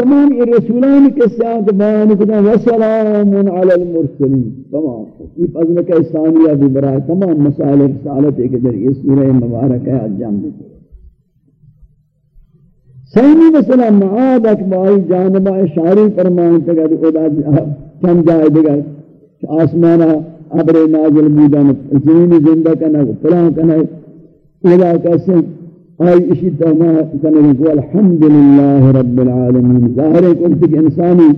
تمام یہ رسولان کے سیاد بیان کتا وسلام علی المرسلین. تمام. یہ فضل کا ثانیہ بھی برائے تمام مسائل رسالت کے در یہ سورہ مبارک ہے انجام دیتے سیمی مثلا معاد اکبائی جانبہ اشاری فرمائیں تگا خدا جی چند جائے دیگا آسمانہ عبر نازل بودن، زمین زندہ کنا پلان کنا الہ کسے آئی اسی تہنا کنے کو الحمدللہ رب العالمین۔ ظاہر ہے کہ کہ انسانی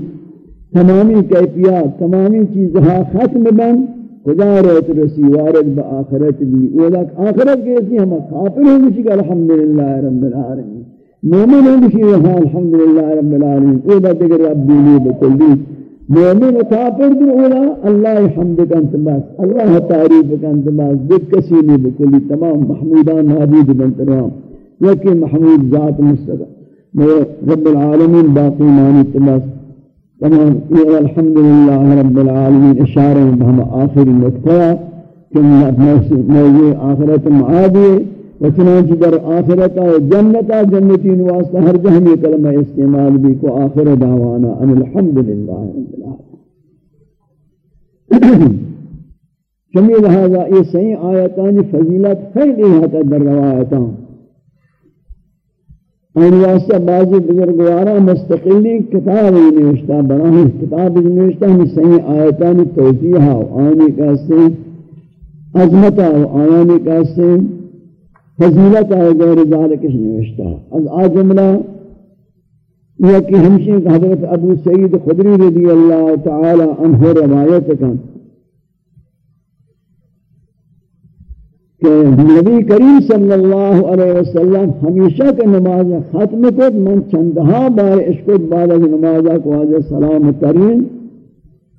تمامی کیفیات، تمامی چیزہا ختم بن، خدا رہت رسی، وارد با آخرت بھی۔ اولا آخرت کے اسی ہم کافر ہیں مجھے کہ الحمدللہ رب العالمین۔ مومن ہیں مجھے کہ الحمدللہ رب العالمین۔ اولا دیگر رب دیلی بکلی مومن کافر در اولا اللہ حمد کا انتباس، اللہ تعریف کا انتباس۔ دک کسی نہیں بکلی تمام محمودان حبید بنترام یکی محمود ذات مستقر رب العالمین باقی مانی انتباس تمام یہ الحمدللہ رب العالمین اشارہ بہم آخر نکتہ کہ موضوع آخرت معادی وچنانچہ در آخرتا و جنتا جنتین واسطہ ہر جہم یہ کلمہ استعمال بھی کو آخر دعوانا ان الحمدللہ رب العالمین. چمی لہذا یہ صحیح آیتان فضیلت خیلی حتی در روایتان. ان واسطہ بعضی بزرگوارا مستقلی کتاب نوشتا براہ کتاب نوشتا ہم صحیح آیتان توضیح توضیحا و آنی کہتے عظمتا و آنی کہتے فضیلت ہے غیر ذالک نوشتا از آ جملہ یہ کہ ہمشہ حضرت ابو سعید خدری رضی اللہ تعالی عنہ روایت کا کہ نبی کریم صلی اللہ علیہ وسلم ہمیشہ کے نماز ختم کو من چندہا بار اشکت بعد از نماز کو آج سلام ترین،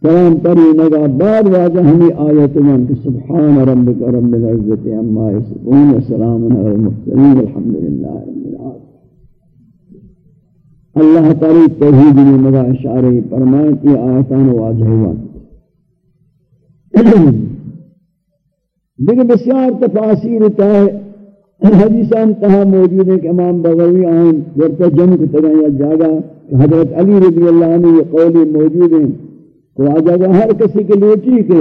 سلام تری نگا بعد واجہ ہمیں آیت من کہ سبحان ربک رب العزت عما یصفون وسلام علی المرسلین الحمدللہ رب العالمین۔ اللہ تعالی توحید میں مگا اشارہ فرمائے کہ آیتان واضح ہوا دیکھ بسیار تفاصیل تاہ حدیثان تہا موجود ہے کہ امام بغوی آئین ورطہ جن کو تگا یا جاگا حضرت علی رضی اللہ عنہ یہ قولی موجود ہیں۔ تو آجا ہر کسی کے لوٹی کے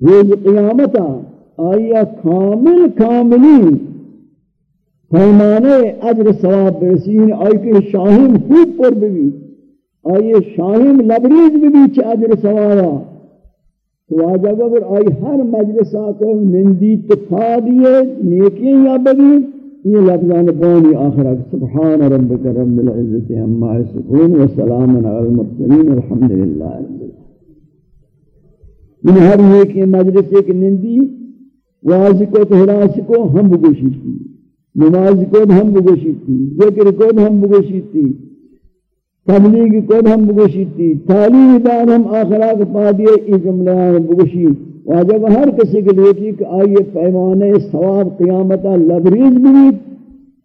روز قیامتا آیا کامل کاملی پیمانے عجر ثواب برسین آئی کہ شاہم خوب پر بھی۔ آئیے شاہم لبریز بھی چھ عجر ثوابا تو آجا آئی ہر مجلس آکو نندی تفا دیئے نیکیں یا بگی یہ لفظان بونی آخرہ سبحان ربک رب العزت عما یصفون و سلام علی المرسلین، الحمدللہ من یعنی ہر ایک مجلس، ایک نندی واز کو تہراس کو ہم بگوشی تھی۔ نماز کو ہم بگوشی تھی، ذکر کو ہم بگوشی تھی۔ تبلیغ کو ہم بگوشی تھی تعلیم دار ہم آخرہ کے پا دیئے یہ جملہ بگوشی۔ واجب ہر کسی کے لیے کہ آئیے پیمانے ثواب قیامتا لبریز بھی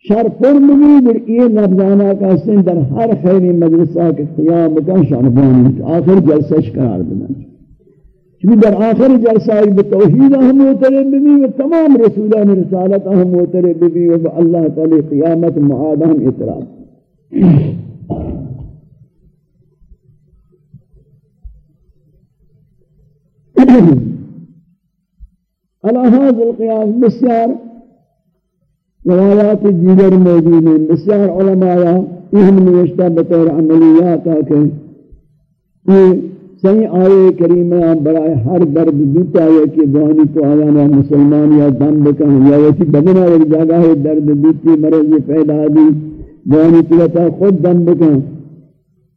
شر پر بھی یہ لفظانہ کا سن در ہر خیری مجلسہ کے قیام کا شربانی آخر جلسہ شکار بنا چونکہ در آخر جلسہ بتوحید ہم موترے بھی و تمام رسولان رسالت ہم موترے بھی و اللہ تعالی قیامت معاد ہم اطراف على هذا القياس بسيار روایات دیگر موجود ہیں بسیار علماء اہم نوشتہ بطور عملیات آکے یہ صحیح آئے کریمہ برائے ہر درد دیتا ہے کہ بہانی تو آیانا مسلمان یا دم بکن یا ویسی بدنا ایک جگہ ہے درد دیتی مرض پیدا دی بہانی تو خود دم بکن۔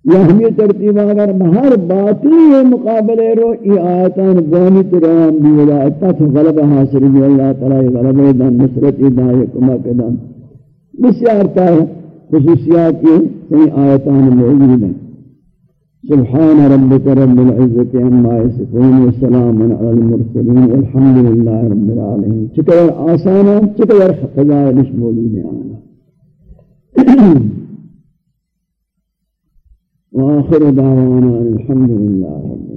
یا ہمی ترتیب اگر ہر باطلی مقابلے رو، ای آیتان گونی ترام بھی ولا غلب حاصل بھی اللہ تعالی غلب دن، نصرت دائے کمک دن۔ بسیار تا خصوصیات یہ کئی آیتان موجود ہیں۔ سبحان ربك رب العزة عما يصفون وسلام على المرسلين والحمد لله رب العالمين چکر آسانا چکر خزائنش موجود ہیں۔ آنا وآخر دعوانا الحمد لله رب